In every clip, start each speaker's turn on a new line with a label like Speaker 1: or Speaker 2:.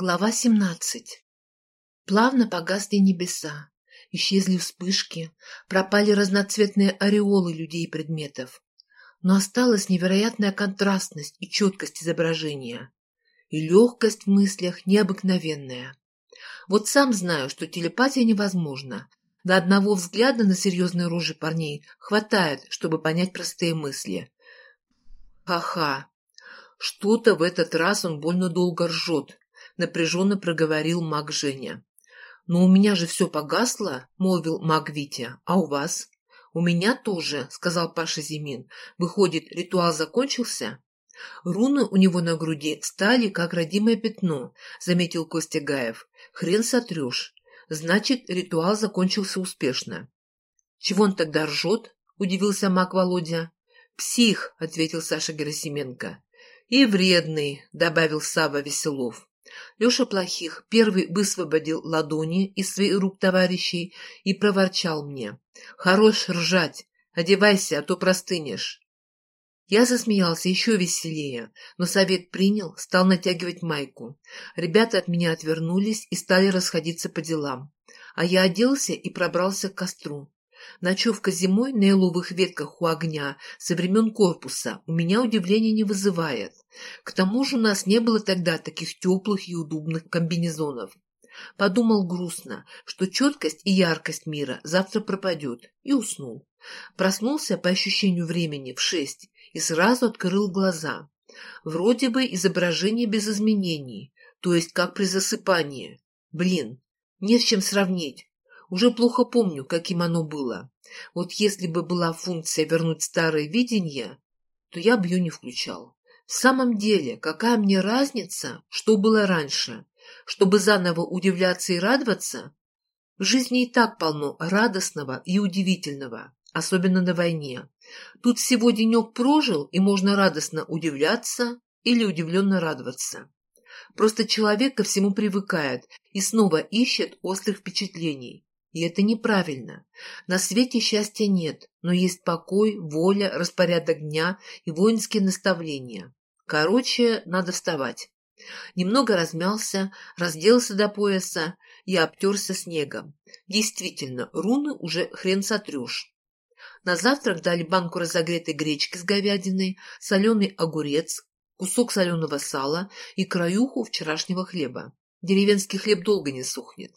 Speaker 1: Глава 17. Плавно погасли небеса, исчезли вспышки, пропали разноцветные ореолы людей и предметов. Но осталась невероятная контрастность и четкость изображения. И легкость в мыслях необыкновенная. Вот сам знаю, что телепатия невозможна. До одного взгляда на серьезные рожи парней хватает, чтобы понять простые мысли. Ха-ха. Что-то в этот раз он больно долго ржет, напряженно проговорил маг Женя. «Но у меня же все погасло», — молвил маг Витя. «А у вас?» «У меня тоже», — сказал Паша Зимин. «Выходит, ритуал закончился?» «Руны у него на груди стали, как родимое пятно», — заметил Костя Гаев. «Хрен сотрешь. Значит, ритуал закончился успешно». «Чего он тогда ржет?» — удивился маг Володя. «Псих», — ответил Саша Герасименко. «И вредный», — добавил Сава Веселов. Леша Плохих первый высвободил ладони из своих рук товарищей и проворчал мне. «Хорош ржать! Одевайся, а то простынешь!» Я засмеялся еще веселее, но совет принял, стал натягивать майку. Ребята от меня отвернулись и стали расходиться по делам. А я оделся и пробрался к костру. Ночевка зимой на еловых ветках у огня со времен корпуса у меня удивления не вызывает. К тому же у нас не было тогда таких теплых и удобных комбинезонов. Подумал грустно, что четкость и яркость мира завтра пропадет, и уснул. Проснулся по ощущению времени в шесть и сразу открыл глаза. Вроде бы изображение без изменений, то есть как при засыпании. Блин, не с чем сравнить. Уже плохо помню, каким оно было. Вот если бы была функция вернуть старое видение, то я бы ее не включал. В самом деле, какая мне разница, что было раньше? Чтобы заново удивляться и радоваться? В жизни и так полно радостного и удивительного, особенно на войне. Тут всего денек прожил, и можно радостно удивляться или удивленно радоваться. Просто человек ко всему привыкает и снова ищет острых впечатлений. И это неправильно. На свете счастья нет, но есть покой, воля, распорядок дня и воинские наставления. Короче, надо вставать. Немного размялся, разделся до пояса и обтерся снегом. Действительно, руны уже хрен сотрешь. На завтрак дали банку разогретой гречки с говядиной, соленый огурец, кусок соленого сала и краюху вчерашнего хлеба. Деревенский хлеб долго не сухнет.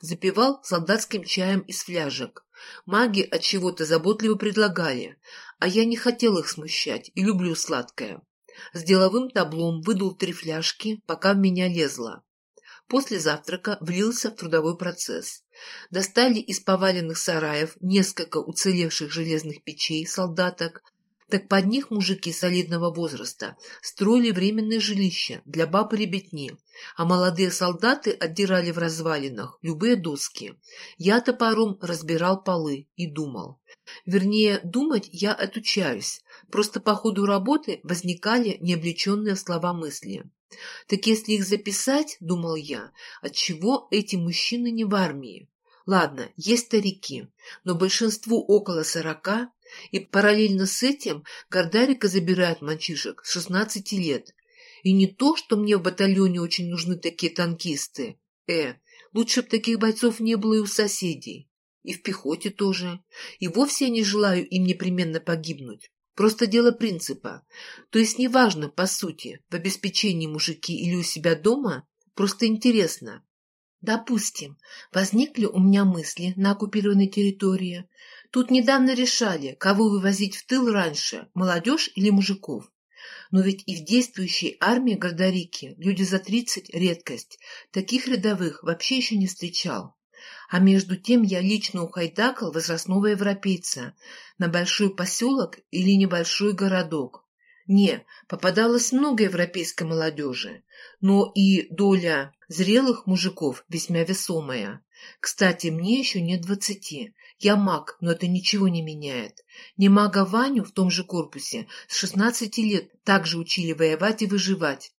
Speaker 1: Запивал солдатским чаем из фляжек. Маги от чего-то заботливо предлагали, а я не хотел их смущать и люблю сладкое. С деловым таблом выдул три фляжки, пока в меня лезло. После завтрака влился в трудовой процесс. Достали из поваленных сараев несколько уцелевших железных печей солдаток, так под них мужики солидного возраста строили временное жилище для баб и ребятни, а молодые солдаты отдирали в развалинах любые доски. Я топором разбирал полы и думал. Вернее, думать я отучаюсь, просто по ходу работы возникали необлеченные слова мысли. Так если их записать, думал я, отчего эти мужчины не в армии? Ладно, есть старики, но большинству около сорока, и параллельно с этим Гордарика забирает мальчишек с шестнадцати лет. И не то, что мне в батальоне очень нужны такие танкисты. Э, лучше б таких бойцов не было и у соседей. И в пехоте тоже. И вовсе я не желаю им непременно погибнуть. Просто дело принципа. То есть неважно, по сути, в обеспечении мужики или у себя дома, просто интересно. Допустим, возникли у меня мысли на оккупированной территории. Тут недавно решали, кого вывозить в тыл раньше, молодежь или мужиков. Но ведь и в действующей армии Гордарики люди за тридцать – редкость. Таких рядовых вообще еще не встречал. А между тем я лично ухайдакал возрастного европейца на большой поселок или небольшой городок. Не, попадалось много европейской молодежи, но и доля зрелых мужиков весьма весомая. Кстати, мне еще нет двадцати. Я маг, но это ничего не меняет. Не мага Ваню в том же корпусе с шестнадцати лет также учили воевать и выживать.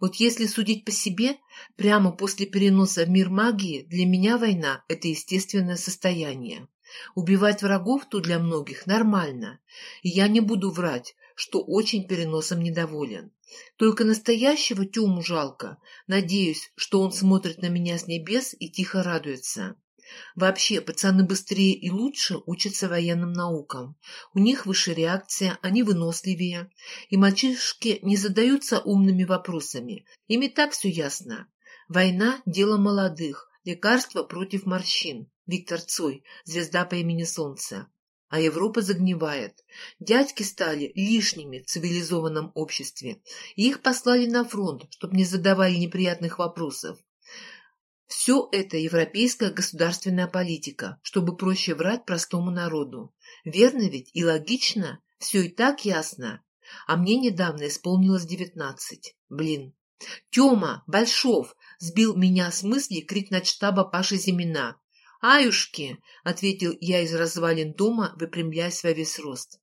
Speaker 1: Вот если судить по себе, прямо после переноса в мир магии для меня война – это естественное состояние. Убивать врагов тут для многих нормально. И я не буду врать, что очень переносом недоволен. Только настоящего Тему жалко. Надеюсь, что он смотрит на меня с небес и тихо радуется. Вообще, пацаны быстрее и лучше учатся военным наукам. У них выше реакция, они выносливее. И мальчишки не задаются умными вопросами. Им и так все ясно. Война – дело молодых, лекарство против морщин. Виктор Цой, звезда по имени Солнце а Европа загнивает. Дядьки стали лишними в цивилизованном обществе, и их послали на фронт, чтобы не задавали неприятных вопросов. Все это европейская государственная политика, чтобы проще врать простому народу. Верно ведь и логично? Все и так ясно. А мне недавно исполнилось девятнадцать. Блин. Тёма, Большов, сбил меня с мысли крик штаба Паши Зимина. «Аюшки!» — ответил я из развалин дома, выпрямляясь во весь рост.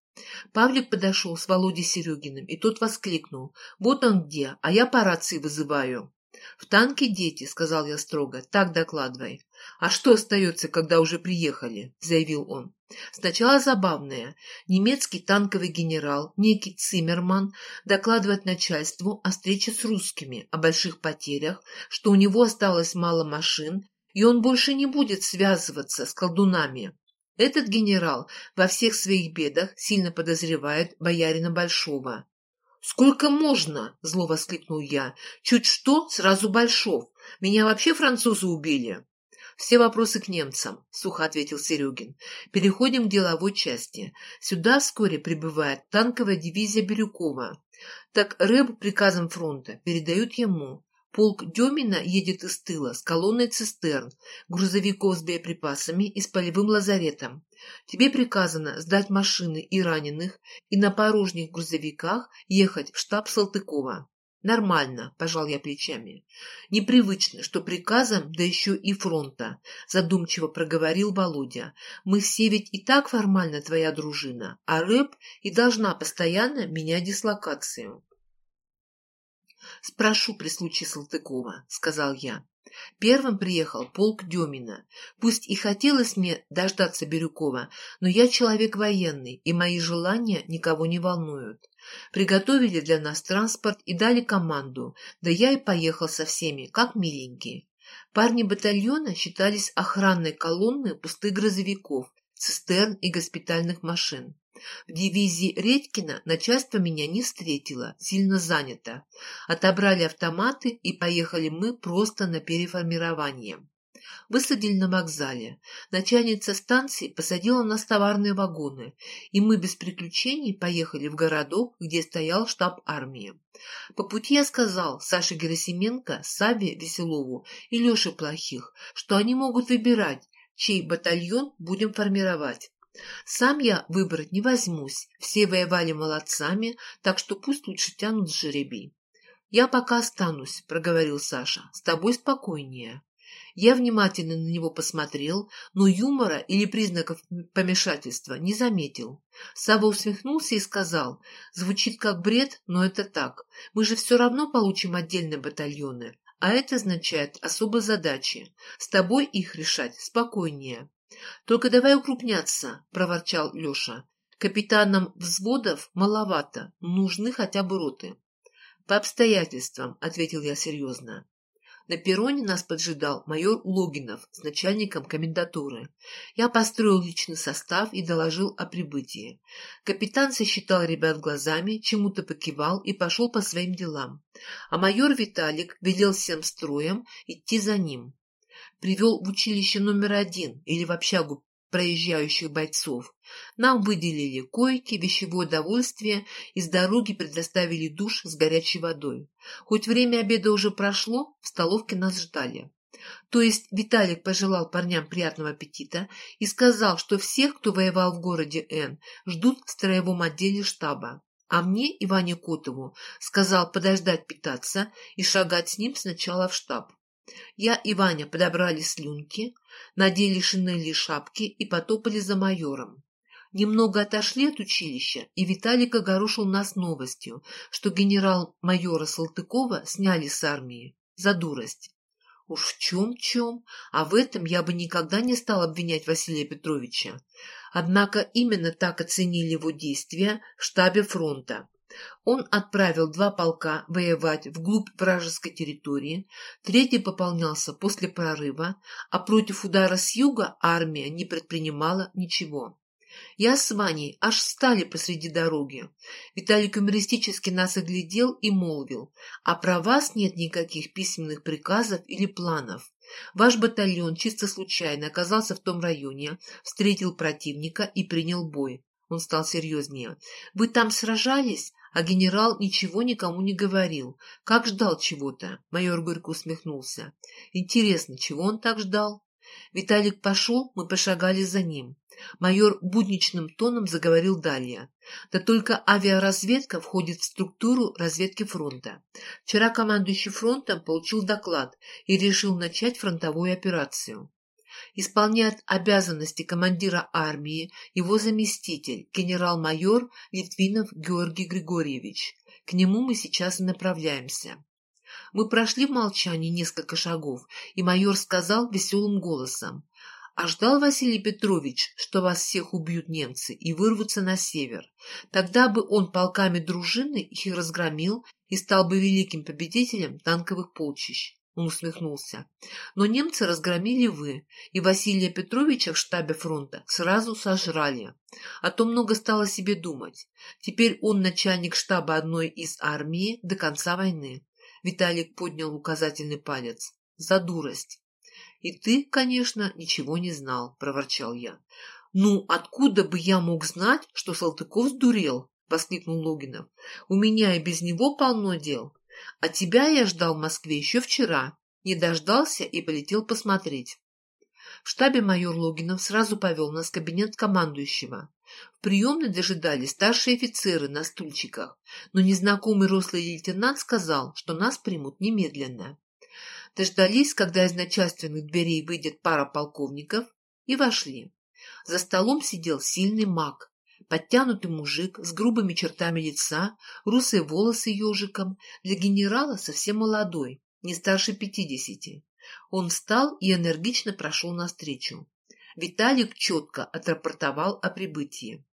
Speaker 1: Павлик подошел с Володей Серегиным, и тот воскликнул. «Вот он где, а я по рации вызываю». «В танке дети», — сказал я строго, — «так докладывай». «А что остается, когда уже приехали?» — заявил он. Сначала забавное. Немецкий танковый генерал, некий Циммерман, докладывает начальству о встрече с русскими, о больших потерях, что у него осталось мало машин, и он больше не будет связываться с колдунами. Этот генерал во всех своих бедах сильно подозревает боярина Большого. «Сколько можно?» — зло воскликнул я. «Чуть что, сразу Большов. Меня вообще французы убили». «Все вопросы к немцам», — сухо ответил Серегин. «Переходим к деловой части. Сюда вскоре прибывает танковая дивизия Бирюкова. Так рэб приказом фронта передают ему. Полк Демина едет из тыла с колонной цистерн, грузовиков с боеприпасами и с полевым лазаретом. Тебе приказано сдать машины и раненых и на порожних грузовиках ехать в штаб Салтыкова. Нормально, пожал я плечами. Непривычно, что приказом, да еще и фронта, задумчиво проговорил Володя. Мы все ведь и так формально твоя дружина, а рэп и должна постоянно менять дислокацию. «Спрошу при случае Салтыкова», — сказал я. Первым приехал полк Демина. Пусть и хотелось мне дождаться Бирюкова, но я человек военный, и мои желания никого не волнуют. Приготовили для нас транспорт и дали команду, да я и поехал со всеми, как миленький. Парни батальона считались охранной колонной пустых грузовиков, цистерн и госпитальных машин. В дивизии Редькина начальство меня не встретило, сильно занято. Отобрали автоматы и поехали мы просто на переформирование. Высадили на вокзале. Начальница станции посадила нас в товарные вагоны, и мы без приключений поехали в городок, где стоял штаб армии. По пути я сказал Саше Герасименко, Саве Веселову и Леше Плохих, что они могут выбирать, чей батальон будем формировать. Сам я выбрать не возьмусь, все воевали молодцами, так что пусть лучше тянут жеребий. «Я пока останусь», — проговорил Саша, — «с тобой спокойнее». Я внимательно на него посмотрел, но юмора или признаков помешательства не заметил. Сава усмехнулся и сказал, «Звучит как бред, но это так. Мы же все равно получим отдельные батальоны, а это означает особые задачи. С тобой их решать спокойнее». «Только давай укрупняться», — проворчал Леша. «Капитанам взводов маловато, нужны хотя бы роты». «По обстоятельствам», — ответил я серьезно. На перроне нас поджидал майор Логинов с начальником комендатуры. Я построил личный состав и доложил о прибытии. Капитан сосчитал ребят глазами, чему-то покивал и пошел по своим делам. А майор Виталик велел всем строем идти за ним привел в училище номер один или в общагу проезжающих бойцов. Нам выделили койки, вещевое удовольствие и с дороги предоставили душ с горячей водой. Хоть время обеда уже прошло, в столовке нас ждали. То есть Виталик пожелал парням приятного аппетита и сказал, что всех, кто воевал в городе Н, ждут в строевом отделе штаба. А мне, Иване Котову, сказал подождать питаться и шагать с ним сначала в штаб. Я и Ваня подобрали слюнки, надели шинели шапки и потопали за майором. Немного отошли от училища, и Виталик огорошил нас новостью, что генерал-майора Салтыкова сняли с армии за дурость. Уж в чем-чем, а в этом я бы никогда не стал обвинять Василия Петровича. Однако именно так оценили его действия в штабе фронта. Он отправил два полка воевать вглубь вражеской территории, третий пополнялся после прорыва, а против удара с юга армия не предпринимала ничего. Я с Ваней аж встали посреди дороги. Виталий юмористически нас оглядел и молвил, а про вас нет никаких письменных приказов или планов. Ваш батальон чисто случайно оказался в том районе, встретил противника и принял бой. Он стал серьезнее. Вы там сражались, а генерал ничего никому не говорил. Как ждал чего-то? Майор горько усмехнулся. Интересно, чего он так ждал? Виталик пошел, мы пошагали за ним. Майор будничным тоном заговорил далее. Да только авиаразведка входит в структуру разведки фронта. Вчера командующий фронтом получил доклад и решил начать фронтовую операцию. Исполняет обязанности командира армии его заместитель, генерал-майор Литвинов Георгий Григорьевич. К нему мы сейчас и направляемся. Мы прошли в молчании несколько шагов, и майор сказал веселым голосом. А ждал Василий Петрович, что вас всех убьют немцы и вырвутся на север. Тогда бы он полками дружины их разгромил и стал бы великим победителем танковых полчищ. Он усмехнулся. Но немцы разгромили вы, и Василия Петровича в штабе фронта сразу сожрали. А то много стало себе думать. Теперь он начальник штаба одной из армии до конца войны. Виталик поднял указательный палец. За дурость. И ты, конечно, ничего не знал, проворчал я. Ну, откуда бы я мог знать, что Салтыков сдурел? воскликнул Логинов. У меня и без него полно дел. А тебя я ждал в Москве еще вчера. Не дождался и полетел посмотреть. В штабе майор Логинов сразу повел нас в кабинет командующего. В приемной дожидались старшие офицеры на стульчиках, но незнакомый рослый лейтенант сказал, что нас примут немедленно. Дождались, когда из начальственных дверей выйдет пара полковников, и вошли. За столом сидел сильный маг, Подтянутый мужик с грубыми чертами лица, русые волосы ежиком, для генерала совсем молодой, не старше пятидесяти. Он встал и энергично прошел навстречу. Виталик четко отрапортовал о прибытии.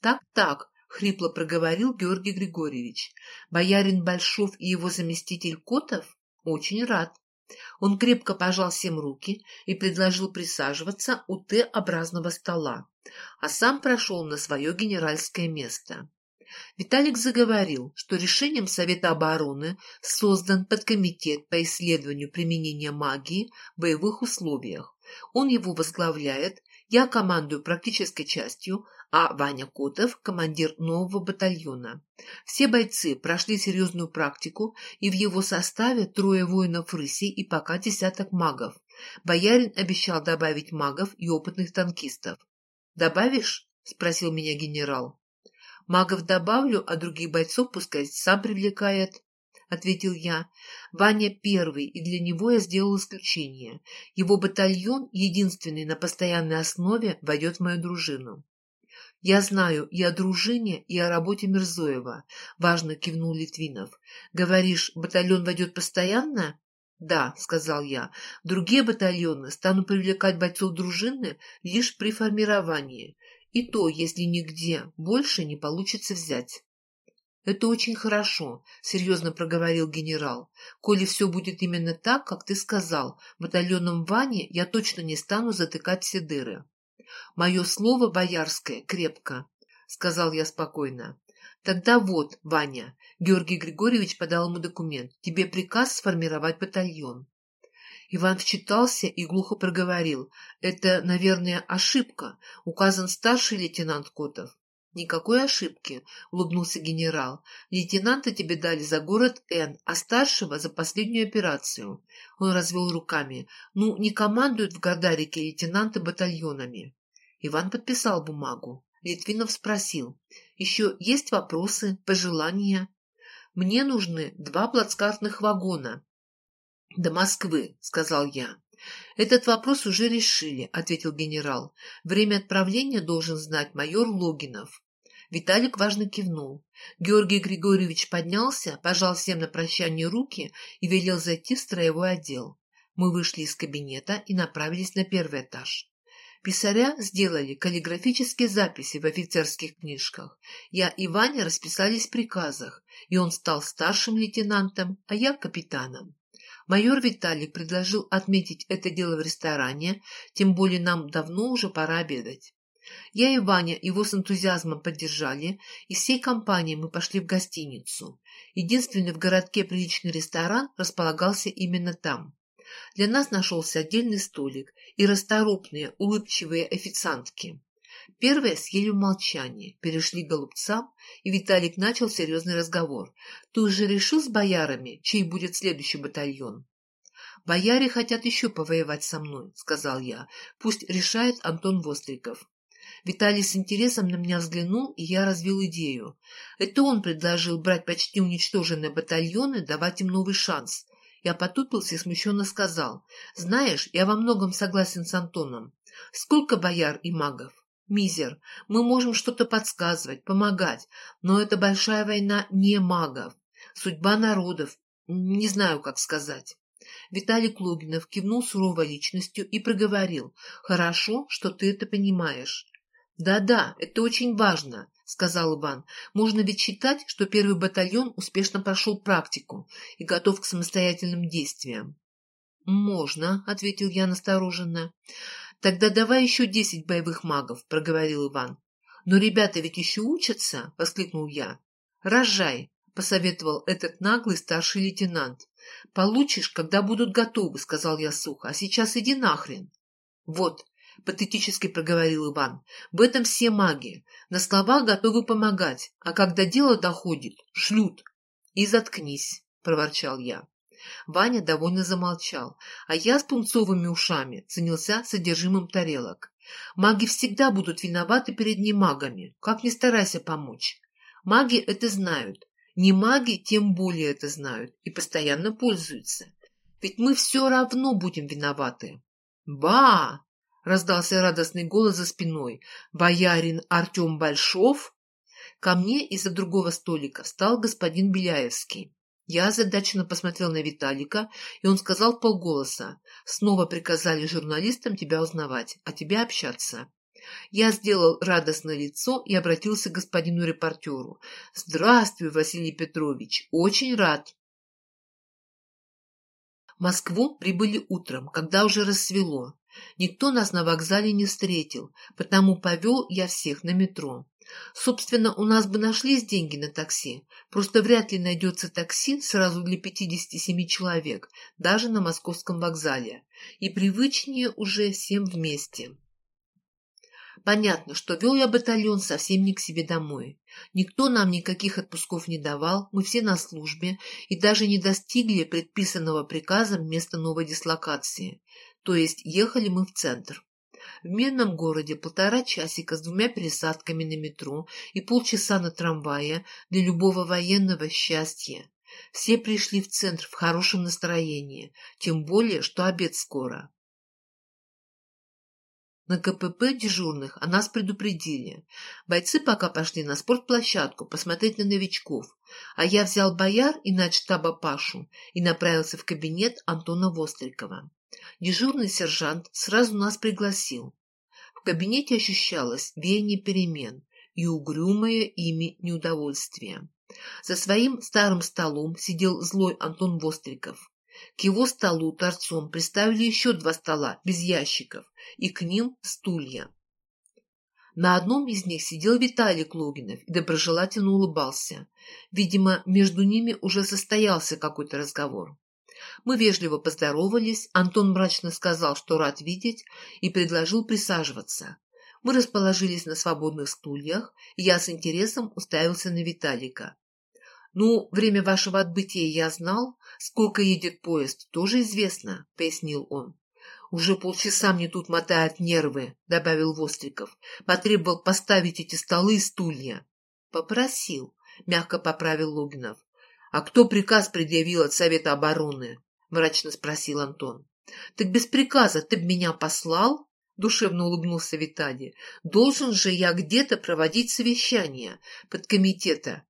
Speaker 1: «Так-так», — хрипло проговорил Георгий Григорьевич, «боярин Большов и его заместитель Котов? Очень рад». Он крепко пожал всем руки и предложил присаживаться у Т-образного стола, а сам прошел на свое генеральское место. Виталик заговорил, что решением Совета обороны создан подкомитет по исследованию применения магии в боевых условиях. Он его возглавляет, я командую практической частью, а Ваня Котов – командир нового батальона. Все бойцы прошли серьезную практику, и в его составе трое воинов рысей и пока десяток магов. Боярин обещал добавить магов и опытных танкистов. «Добавишь?» – спросил меня генерал. «Магов добавлю, а других бойцов пускай сам привлекает», — ответил я. «Ваня первый, и для него я сделал исключение. Его батальон, единственный на постоянной основе, войдет в мою дружину». «Я знаю и о дружине, и о работе Мирзоева», — важно кивнул Литвинов. «Говоришь, батальон войдет постоянно?» «Да», — сказал я, — «другие батальоны станут привлекать бойцов дружины лишь при формировании, и то, если нигде больше не получится взять». «Это очень хорошо», — серьезно проговорил генерал. «Коли все будет именно так, как ты сказал, батальоном Вани я точно не стану затыкать все дыры». «Мое слово боярское крепко», — сказал я спокойно. «Тогда вот, Ваня, Георгий Григорьевич подал ему документ. Тебе приказ сформировать батальон. Иван вчитался и глухо проговорил. Это, наверное, ошибка. Указан старший лейтенант Котов. «Никакой ошибки», — улыбнулся генерал. «Лейтенанта тебе дали за город Н, а старшего — за последнюю операцию». Он развел руками. «Ну, не командуют в Гордарике лейтенанты батальонами». Иван подписал бумагу. Литвинов спросил. «Еще есть вопросы, пожелания?» Мне нужны два плацкартных вагона. — До Москвы, — сказал я. — Этот вопрос уже решили, — ответил генерал. Время отправления должен знать майор Логинов. Виталик важно кивнул. Георгий Григорьевич поднялся, пожал всем на прощание руки и велел зайти в строевой отдел. Мы вышли из кабинета и направились на первый этаж. Писаря сделали каллиграфические записи в офицерских книжках. Я и Ваня расписались в приказах, и он стал старшим лейтенантом, а я капитаном. Майор Виталик предложил отметить это дело в ресторане, тем более нам давно уже пора обедать. Я и Ваня его с энтузиазмом поддержали, и всей компанией мы пошли в гостиницу. Единственный в городке приличный ресторан располагался именно там. Для нас нашелся отдельный столик и расторопные, улыбчивые официантки. Первые съели в молчании, перешли к голубцам, и Виталик начал серьезный разговор. «Ты уже решил с боярами, чей будет следующий батальон?» «Бояре хотят еще повоевать со мной», — сказал я. «Пусть решает Антон Востриков». Виталий с интересом на меня взглянул, и я развил идею. Это он предложил брать почти уничтоженные батальоны, давать им новый шанс. Я потупился и смущенно сказал. «Знаешь, я во многом согласен с Антоном. Сколько бояр и магов? Мизер. Мы можем что-то подсказывать, помогать, но это большая война не магов. Судьба народов. Не знаю, как сказать». Виталий Клугинов кивнул суровой личностью и проговорил. «Хорошо, что ты это понимаешь. «Да-да, это очень важно», — сказал Иван. «Можно ведь считать, что первый батальон успешно прошел практику и готов к самостоятельным действиям». «Можно», — ответил я настороженно. «Тогда давай еще десять боевых магов», — проговорил Иван. «Но ребята ведь еще учатся», — воскликнул я. «Рожай», — посоветовал этот наглый старший лейтенант. «Получишь, когда будут готовы», — сказал я сухо. «А сейчас иди нахрен». «Вот, — патетически проговорил Иван. — В этом все маги. На словах готовы помогать, а когда дело доходит, шлют. — И заткнись, — проворчал я. Ваня довольно замолчал, а я с пунцовыми ушами занялся содержимым тарелок. Маги всегда будут виноваты перед немагами, как ни старайся помочь. Маги это знают, не маги тем более это знают и постоянно пользуются. Ведь мы все равно будем виноваты. «Ба!» Раздался радостный голос за спиной. «Боярин Артем Большов?» Ко мне из-за другого столика встал господин Беляевский. Я озадаченно посмотрел на Виталика, и он сказал полголоса. «Снова приказали журналистам тебя узнавать, а тебя общаться». Я сделал радостное лицо и обратился к господину репортеру. «Здравствуй, Василий Петрович, очень рад». В Москву прибыли утром, когда уже рассвело. Никто нас на вокзале не встретил, потому повел я всех на метро. Собственно, у нас бы нашлись деньги на такси, просто вряд ли найдется такси сразу для 57 человек, даже на московском вокзале, и привычнее уже всем вместе. Понятно, что вел я батальон совсем не к себе домой. Никто нам никаких отпусков не давал, мы все на службе и даже не достигли предписанного приказом места новой дислокации. То есть ехали мы в центр. В мирном городе полтора часика с двумя пересадками на метро и полчаса на трамвае для любого военного счастья. Все пришли в центр в хорошем настроении, тем более, что обед скоро. На КПП дежурных о нас предупредили. Бойцы пока пошли на спортплощадку посмотреть на новичков, а я взял бояр и начштаба Пашу и направился в кабинет Антона Вострикова. Дежурный сержант сразу нас пригласил. В кабинете ощущалось веяние перемен и угрюмое ими неудовольствие. За своим старым столом сидел злой Антон Востриков. К его столу торцом приставили еще два стола без ящиков, и к ним стулья. На одном из них сидел Виталий Клогинов и доброжелательно улыбался. Видимо, между ними уже состоялся какой-то разговор. Мы вежливо поздоровались, Антон мрачно сказал, что рад видеть, и предложил присаживаться. Мы расположились на свободных стульях, и я с интересом уставился на Виталика. «Ну, время вашего отбытия я знал. Сколько едет поезд, тоже известно», — пояснил он. «Уже полчаса мне тут мотают нервы», — добавил Востриков. «Потребовал поставить эти столы и стулья». «Попросил», — мягко поправил Логинов. «А кто приказ предъявил от Совета обороны?» — мрачно спросил Антон. «Так без приказа ты б меня послал?» — душевно улыбнулся Виталий. «Должен же я где-то проводить совещание подкомитета.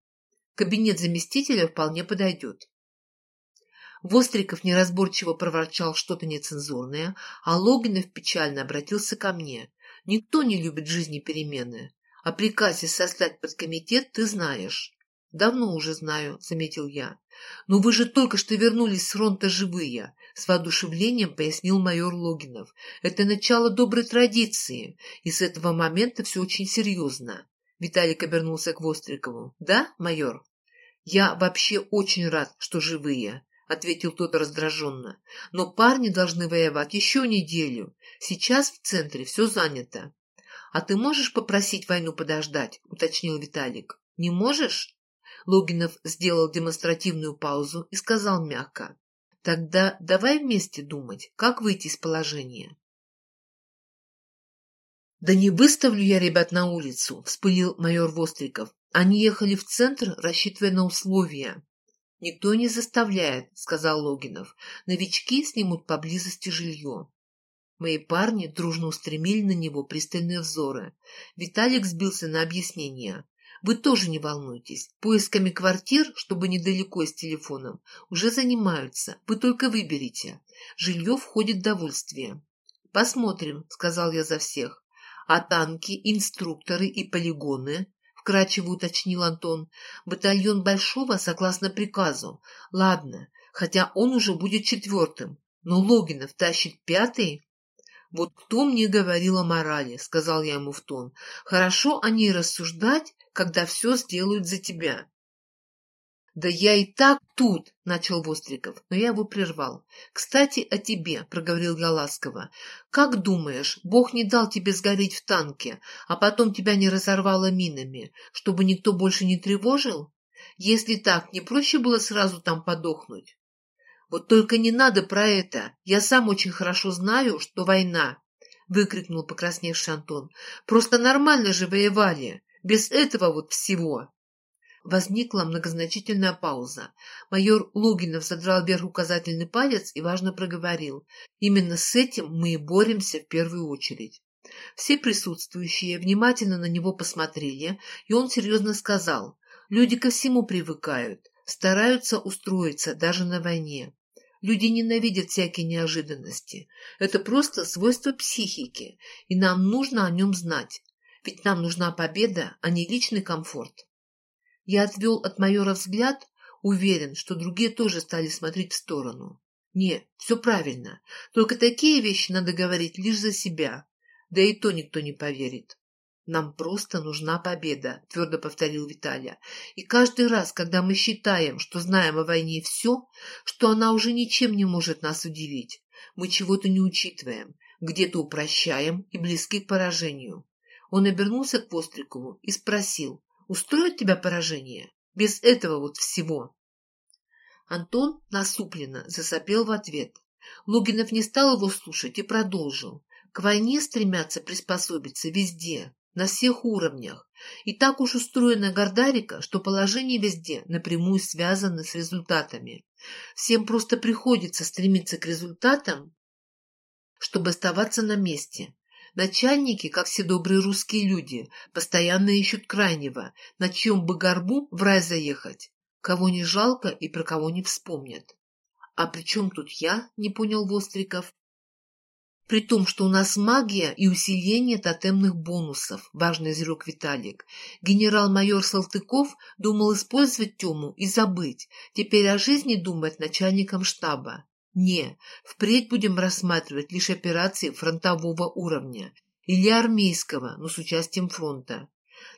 Speaker 1: Кабинет заместителя вполне подойдет». Востриков неразборчиво проворчал что-то нецензурное, а Логинов печально обратился ко мне. Никто не любит жизни перемены. О приказе создать подкомитет ты знаешь. Давно уже знаю, заметил я. Но вы же только что вернулись с фронта живые, с воодушевлением пояснил майор Логинов. Это начало доброй традиции, и с этого момента все очень серьезно. Виталик обернулся к Вострикову. Да, майор? Я вообще очень рад, что живые. — ответил тот раздраженно. — Но парни должны воевать еще неделю. Сейчас в центре все занято. — А ты можешь попросить войну подождать? — уточнил Виталик. — Не можешь? Логинов сделал демонстративную паузу и сказал мягко. — Тогда давай вместе думать, как выйти из положения. — Да не выставлю я ребят на улицу, — вспылил майор Востриков. Они ехали в центр, рассчитывая на условия. «Никто не заставляет», — сказал Логинов. «Новички снимут поблизости жилье». Мои парни дружно устремили на него пристальные взоры. Виталик сбился на объяснение. «Вы тоже не волнуйтесь. Поисками квартир, чтобы недалеко с телефоном, уже занимаются. Вы только выберите. Жилье входит в довольствие». «Посмотрим», — сказал я за всех. «А танки, инструкторы и полигоны?» вкрадчиво уточнил Антон. Батальон Большого согласно приказу. Ладно, хотя он уже будет четвертым. Но Логинов тащит пятый? Вот кто мне говорил о морали, сказал я ему в тон. Хорошо о ней рассуждать, когда все сделают за тебя. «Да я и так тут!» — начал Востриков, но я его прервал. «Кстати, о тебе», — проговорил я ласково. «Как думаешь, Бог не дал тебе сгореть в танке, а потом тебя не разорвало минами, чтобы никто больше не тревожил? Если так, не проще было сразу там подохнуть?» «Вот только не надо про это. Я сам очень хорошо знаю, что война», — выкрикнул покрасневший Антон. «Просто нормально же воевали, без этого вот всего». Возникла многозначительная пауза. Майор Лугинов задрал вверх указательный палец и важно проговорил. Именно с этим мы и боремся в первую очередь. Все присутствующие внимательно на него посмотрели, и он серьезно сказал. Люди ко всему привыкают, стараются устроиться даже на войне. Люди ненавидят всякие неожиданности. Это просто свойство психики, и нам нужно о нем знать. Ведь нам нужна победа, а не личный комфорт. Я отвел от майора взгляд, уверен, что другие тоже стали смотреть в сторону. Не, все правильно, только такие вещи надо говорить лишь за себя, да и то никто не поверит. «Нам просто нужна победа», — твердо повторил Виталия. «И каждый раз, когда мы считаем, что знаем о войне все, что она уже ничем не может нас удивить, мы чего-то не учитываем, где-то упрощаем и близки к поражению». Он обернулся к Пострикову и спросил, Устроит тебя поражение? Без этого вот всего. Антон насупленно засопел в ответ. Логинов не стал его слушать и продолжил. К войне стремятся приспособиться везде, на всех уровнях. И так уж устроена Гордарика, что положение везде напрямую связано с результатами. Всем просто приходится стремиться к результатам, чтобы оставаться на месте. Начальники, как все добрые русские люди, постоянно ищут крайнего, на чьем бы горбу в рай заехать. Кого не жалко и про кого не вспомнят. А при чем тут я, не понял Востриков. При том, что у нас магия и усиление тотемных бонусов, важно изрек Виталик. Генерал-майор Салтыков думал использовать Тему и забыть, теперь о жизни думать начальником штаба. Не, впредь будем рассматривать лишь операции фронтового уровня или армейского, но с участием фронта.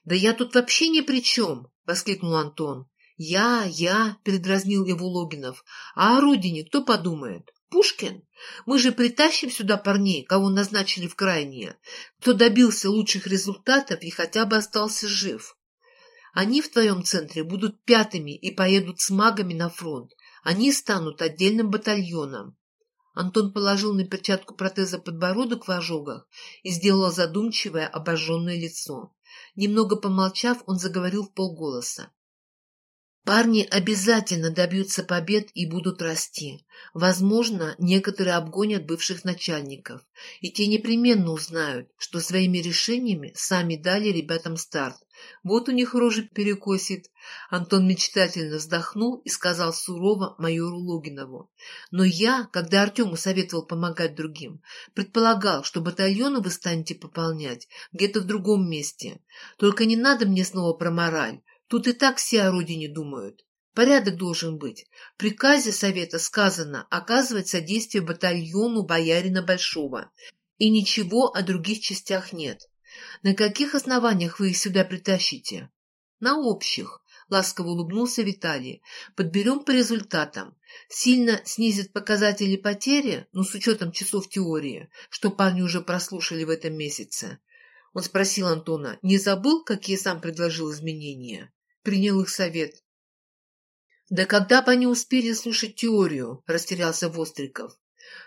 Speaker 1: «Да я тут вообще ни при чем!» — воскликнул Антон. «Я, я!» — передразнил его Логинов. «А о родине кто подумает? Пушкин? Мы же притащим сюда парней, кого назначили в крайние, кто добился лучших результатов и хотя бы остался жив. Они в твоем центре будут пятыми и поедут с магами на фронт. Они станут отдельным батальоном. Антон положил на перчатку протеза подбородок в ожогах и сделал задумчивое обожженное лицо. Немного помолчав, он заговорил в полголоса. Парни обязательно добьются побед и будут расти. Возможно, некоторые обгонят бывших начальников, и те непременно узнают, что своими решениями сами дали ребятам старт, Вот у них рожи перекосит. Антон мечтательно вздохнул и сказал сурово майору Логинову. Но я, когда Артему советовал помогать другим, предполагал, что батальоны вы станете пополнять где-то в другом месте. Только не надо мне снова про мораль. Тут и так все о родине думают. Порядок должен быть. В приказе совета сказано оказывать содействие батальону боярина Большого. И ничего о других частях нет. На каких основаниях вы их сюда притащите? На общих. Ласково улыбнулся Виталий. Подберем по результатам. Сильно снизит показатели потери, но с учетом часов теории, что парни уже прослушали в этом месяце. Он спросил Антона, не забыл, какие сам предложил изменения? Принял их совет. «Да когда бы они успели слушать теорию?» – растерялся Востриков.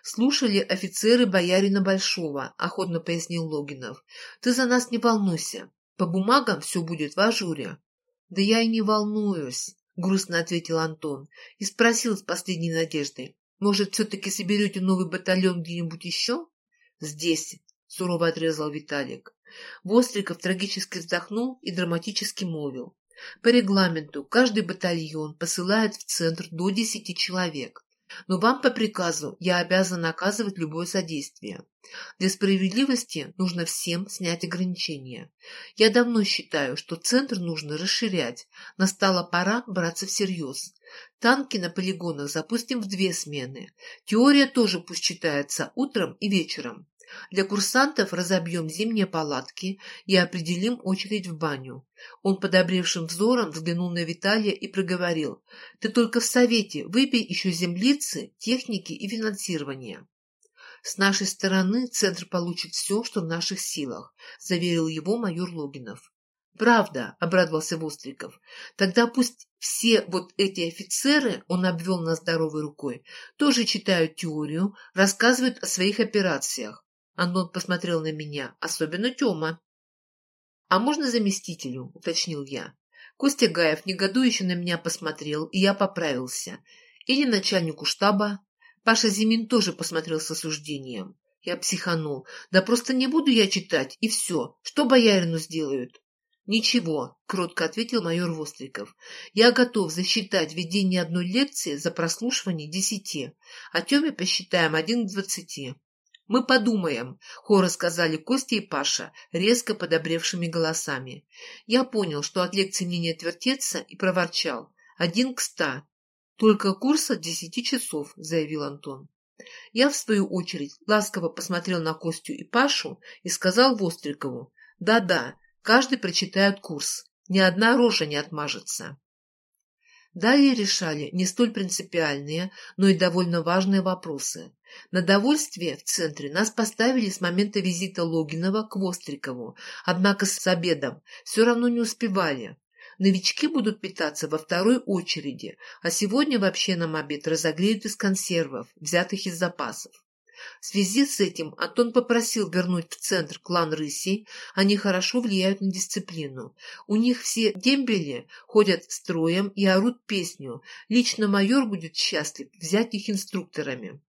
Speaker 1: «Слушали офицеры боярина Большого», — охотно пояснил Логинов. «Ты за нас не волнуйся. По бумагам все будет в ажуре». «Да я и не волнуюсь», — грустно ответил Антон и спросил с последней надеждой. «Может, все-таки соберете новый батальон где-нибудь еще?» «Здесь», — сурово отрезал Виталик. Востриков трагически вздохнул и драматически молвил. По регламенту каждый батальон посылает в центр до десяти человек. Но вам по приказу я обязан оказывать любое содействие. Для справедливости нужно всем снять ограничения. Я давно считаю, что центр нужно расширять. Настала пора браться всерьез. Танки на полигонах запустим в две смены. Теория тоже пусть читается утром и вечером. Для курсантов разобьем зимние палатки и определим очередь в баню. Он подобревшим взором взглянул на Виталия и проговорил. «Ты только в совете выбей еще землицы, техники и финансирование». «С нашей стороны центр получит все, что в наших силах», — заверил его майор Логинов. «Правда», — обрадовался Востриков. «Тогда пусть все вот эти офицеры, — он обвел нас здоровой рукой, — тоже читают теорию, рассказывают о своих операциях. Антон посмотрел на меня, особенно Тёма. «А можно заместителю?» — уточнил я. Костя Гаев негодующе на меня посмотрел, и я поправился. Или начальнику штаба. Паша Зимин тоже посмотрел с осуждением. Я психанул. Да просто не буду я читать, и все. Что боярину сделают? «Ничего», — кротко ответил майор Востриков. «Я готов засчитать введение одной лекции за прослушивание десяти, а Теме посчитаем один к двадцати. «Мы подумаем», — хоро сказали Костя и Паша, резко подобревшими голосами. Я понял, что от лекции мне не отвертеться, и проворчал. «Один к ста». «Только курс от десяти часов», — заявил Антон. Я, в свою очередь, ласково посмотрел на Костю и Пашу и сказал Вострикову, «Да-да, каждый прочитает курс, ни одна рожа не отмажется». Далее решали не столь принципиальные, но и довольно важные вопросы. На довольствие в центре нас поставили с момента визита Логинова к Вострикову, однако с обедом все равно не успевали. Новички будут питаться во второй очереди, а сегодня вообще нам обед разогреют из консервов, взятых из запасов. В связи с этим Антон попросил вернуть в центр клан рысей, они хорошо влияют на дисциплину. У них все дембели ходят строем и орут песню. Лично майор будет счастлив взять их инструкторами.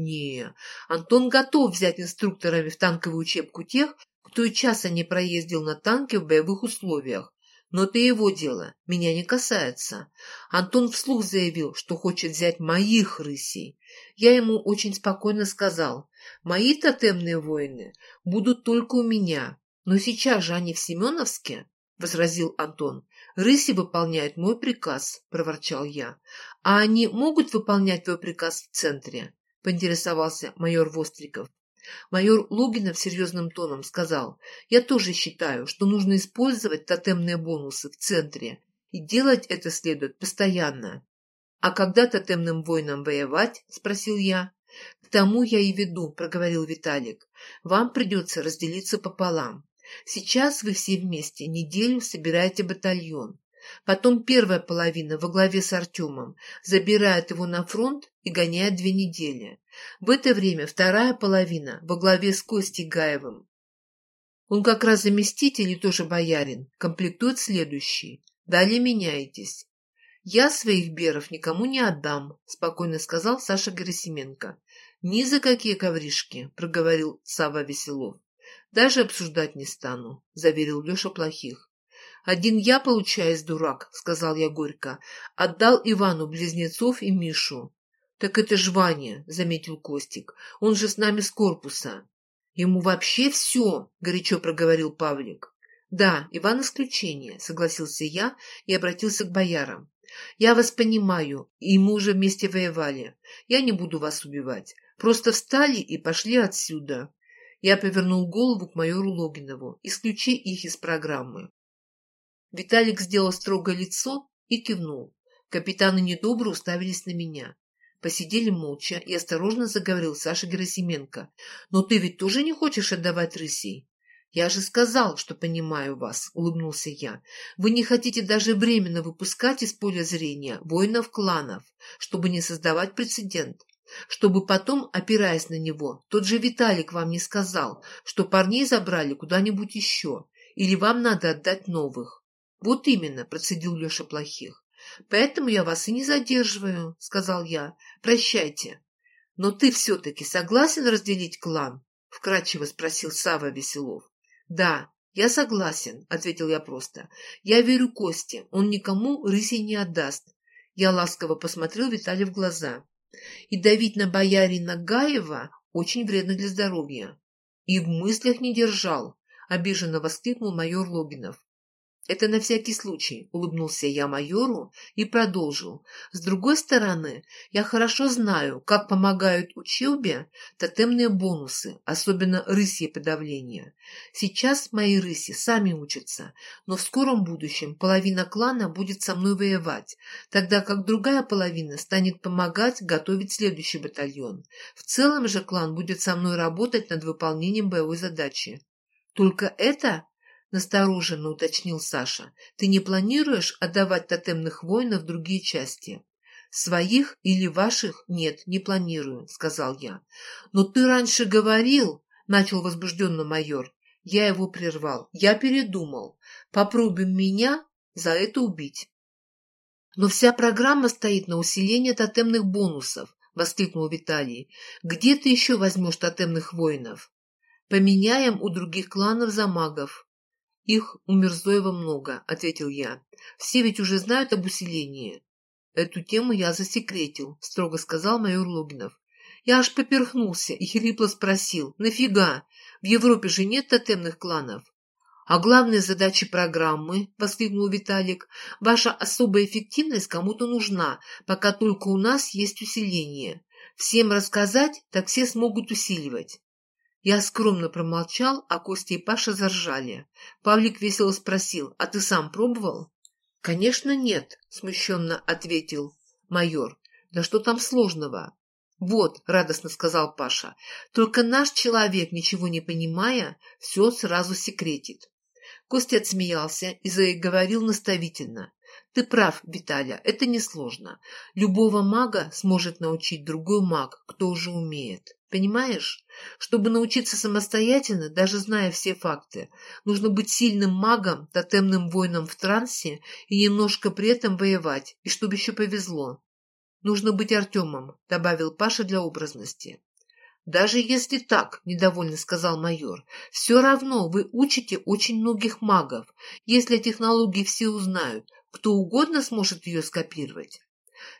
Speaker 1: Не, Антон готов взять инструкторами в танковую учебку тех, кто и часа не проездил на танке в боевых условиях. Но это его дело, меня не касается. Антон вслух заявил, что хочет взять моих рысей. Я ему очень спокойно сказал, мои тотемные воины будут только у меня, но сейчас же они в Семеновске, — возразил Антон. «Рыси выполняют мой приказ», — проворчал я. «А они могут выполнять твой приказ в центре?» — поинтересовался майор Востриков. Майор Логинов серьезным тоном сказал, «Я тоже считаю, что нужно использовать тотемные бонусы в центре, и делать это следует постоянно». «А когда тотемным воинам воевать?» – спросил я. «К тому я и веду», – проговорил Виталик. «Вам придется разделиться пополам. Сейчас вы все вместе неделю собираете батальон. Потом первая половина во главе с Артемом забирает его на фронт и гоняет две недели. В это время вторая половина во главе с Костей Гаевым. Он как раз заместитель и тоже боярин, комплектует следующий. Далее меняетесь. «Я своих беров никому не отдам», — спокойно сказал Саша Герасименко. «Ни за какие ковришки», — проговорил Сава Веселов. «Даже обсуждать не стану», — заверил Леша Плохих. «Один я, получаюсь, дурак», — сказал я горько. «Отдал Ивану близнецов и Мишу». «Так это ж Ваня», — заметил Костик. «Он же с нами с корпуса». «Ему вообще все», — горячо проговорил Павлик. «Да, Иван исключение», — согласился я и обратился к боярам. «Я вас понимаю, и мы уже вместе воевали. Я не буду вас убивать. Просто встали и пошли отсюда». Я повернул голову к майору Логинову. «Исключи их из программы». Виталик сделал строгое лицо и кивнул. Капитаны недобро уставились на меня. Посидели молча и осторожно заговорил Саша Герасименко. «Но ты ведь тоже не хочешь отдавать рысей?» «Я же сказал, что понимаю вас», — улыбнулся я. «Вы не хотите даже временно выпускать из поля зрения воинов-кланов, чтобы не создавать прецедент, чтобы потом, опираясь на него, тот же Виталик вам не сказал, что парней забрали куда-нибудь еще, или вам надо отдать новых». «Вот именно», — процедил Леша Плохих. «Поэтому я вас и не задерживаю», — сказал я. «Прощайте». «Но ты все-таки согласен разделить клан?» — вкратчиво спросил Сава Веселов. «Да, я согласен», — ответил я просто. «Я верю Косте, он никому рыси не отдаст». Я ласково посмотрел Виталию в глаза. «И давить на боярина Гаева очень вредно для здоровья». «И в мыслях не держал», — обиженно воскликнул майор Логинов. «Это на всякий случай», — улыбнулся я майору и продолжил. «С другой стороны, я хорошо знаю, как помогают учебе тотемные бонусы, особенно рысье подавление. Сейчас мои рыси сами учатся, но в скором будущем половина клана будет со мной воевать, тогда как другая половина станет помогать готовить следующий батальон. В целом же клан будет со мной работать над выполнением боевой задачи». «Только это?» — настороженно уточнил Саша. «Ты не планируешь отдавать тотемных воинов в другие части?» «Своих или ваших? Нет, не планирую», — сказал я. «Но ты раньше говорил», — начал возбужденно майор. Я его прервал. «Я передумал. Попробуем меня за это убить». «Но вся программа стоит на усиление тотемных бонусов», — воскликнул Виталий. «Где ты еще возьмешь тотемных воинов?» «Поменяем у других кланов за магов», «Их у Мирзоева много», — ответил я. «Все ведь уже знают об усилении». «Эту тему я засекретил», — строго сказал майор Логинов. Я аж поперхнулся и хрипло спросил, «Нафига? В Европе же нет тотемных кланов». «А главная задача программы», — воскликнул Виталик, «ваша особая эффективность кому-то нужна, пока только у нас есть усиление. Всем рассказать, так все смогут усиливать». Я скромно промолчал, а Костя и Паша заржали. Павлик весело спросил, «А ты сам пробовал?» «Конечно нет», — смущенно ответил майор. «Да что там сложного?» «Вот», — радостно сказал Паша, «только наш человек, ничего не понимая, все сразу секретит». Костя отсмеялся и заговорил наставительно. Ты прав, Виталя, это несложно. Любого мага сможет научить другой маг, кто уже умеет. Понимаешь? Чтобы научиться самостоятельно, даже зная все факты, нужно быть сильным магом, тотемным воином в трансе и немножко при этом воевать, и чтобы еще повезло. Нужно быть Артемом, добавил Паша для образности. «Даже если так, — недовольно сказал майор, — все равно вы учите очень многих магов. Если технологии все узнают, кто угодно сможет ее скопировать.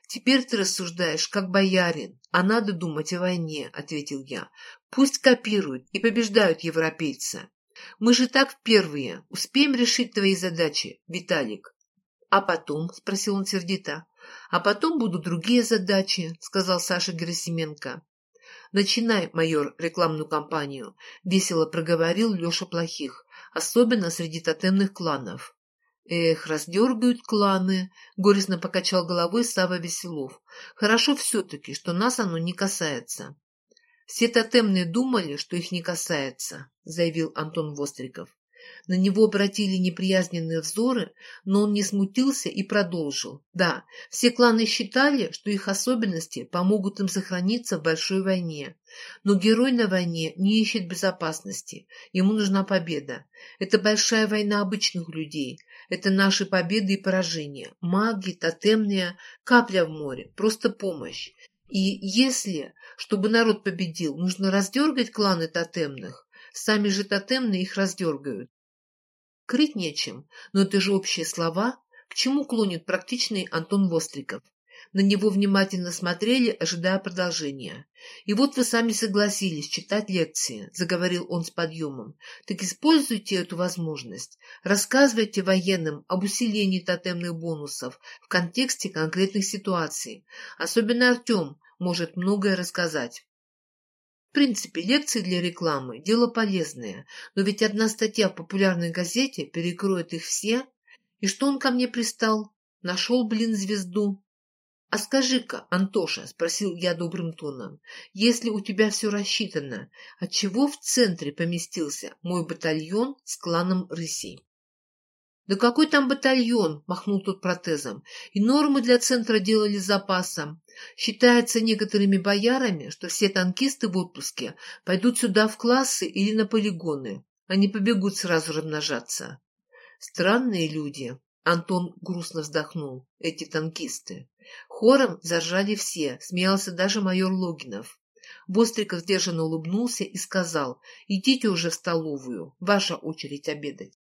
Speaker 1: «Теперь ты рассуждаешь, как боярин, а надо думать о войне», — ответил я. «Пусть копируют и побеждают европейца. Мы же так впервые успеем решить твои задачи, Виталик». «А потом?» — спросил он сердито. «А потом будут другие задачи», — сказал Саша Герасименко. «Начинай, майор, рекламную кампанию», — весело проговорил Леша Плохих, особенно среди тотемных кланов. Эх, раздергают кланы, горестно покачал головой Сава Веселов. Хорошо все-таки, что нас оно не касается. Все тотемные думали, что их не касается, заявил Антон Востриков. На него обратили неприязненные взоры, но он не смутился и продолжил. Да, все кланы считали, что их особенности помогут им сохраниться в большой войне. Но герой на войне не ищет безопасности. Ему нужна победа. Это большая война обычных людей. Это наши победы и поражения. Маги, тотемные, капля в море, просто помощь. И если, чтобы народ победил, нужно раздергать кланы тотемных, сами же тотемные их раздергают. Крыть нечем, но это же общие слова, к чему клонит практичный Антон Востриков. На него внимательно смотрели, ожидая продолжения. «И вот вы сами согласились читать лекции», — заговорил он с подъемом. «Так используйте эту возможность. Рассказывайте военным об усилении тотемных бонусов в контексте конкретных ситуаций. Особенно Артем может многое рассказать». В принципе, лекции для рекламы – дело полезное, но ведь одна статья в популярной газете перекроет их все. И что он ко мне пристал? Нашел, блин, звезду. — А скажи-ка, Антоша, — спросил я добрым тоном, — если у тебя все рассчитано, отчего в центре поместился мой батальон с кланом рысей? — Да какой там батальон? — махнул тот протезом. — И нормы для центра делали запасом. Считается некоторыми боярами, что все танкисты в отпуске пойдут сюда в классы или на полигоны. Они побегут сразу размножаться. Странные люди. Антон грустно вздохнул. Эти танкисты. Хором заржали все, смеялся даже майор Логинов. Бостриков сдержанно улыбнулся и сказал, «Идите уже в столовую, ваша очередь обедать».